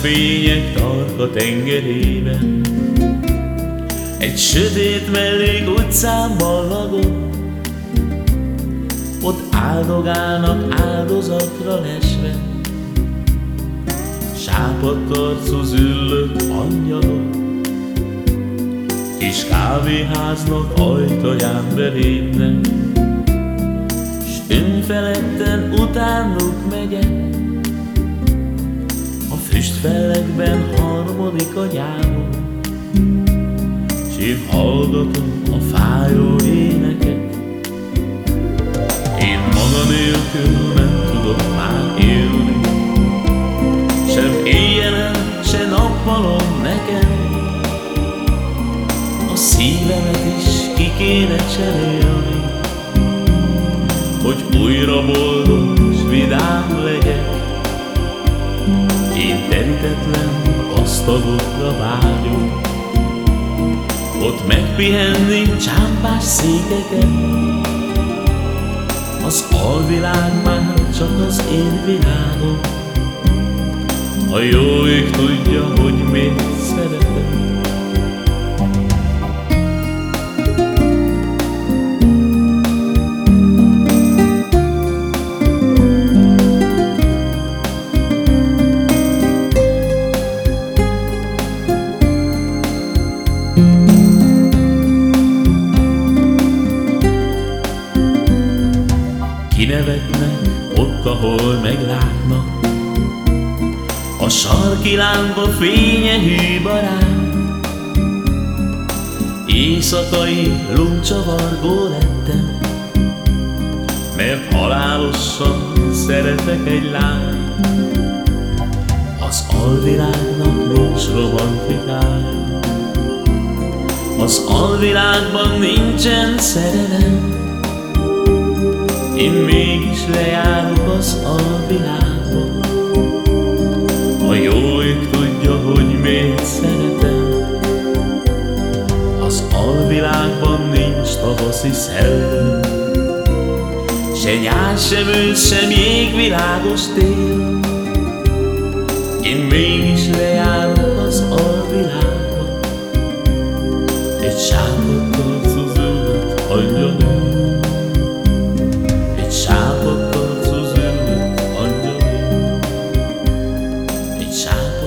fények tarka tengerében Egy sötét mellék utcán ballagott Ott áldogálnak áldozatra lesve. Sápadt arcú züllött angyalok Kis kávéháznak ajtaján belépnek. S önfeledten utánuk megyek A füstfelekben harmodik a gyámon S én hallgatom a fájó éneket. Én maga nélkül nem tudok már élni. Sem éjjelen, se nappalon nekem A szívemet is ki kéne cserélni Hogy újra boldog Én terítetlen asztalokra vágyom Ott megpihenni csámpás székeken Az alvilág már csak az én világom A jó ég tudja, hogy miért szeretem Kinevetnek ott, ahol meglátnak A sarki lámpa fénye hű barát Éjszakai luncsavargó lettem Mert halálosan szeretek egy lány Az alvilágnak nincs romantikája Az alvilágban nincsen szerelem. Én mégis az alvilágba A jó ég tudja, hogy miért szeretem Az alvilágban nincs tavaszi szellem Se nyár, sem ősz, sem jég, világos tél. Én mégis lejárok az alvilágba sápadt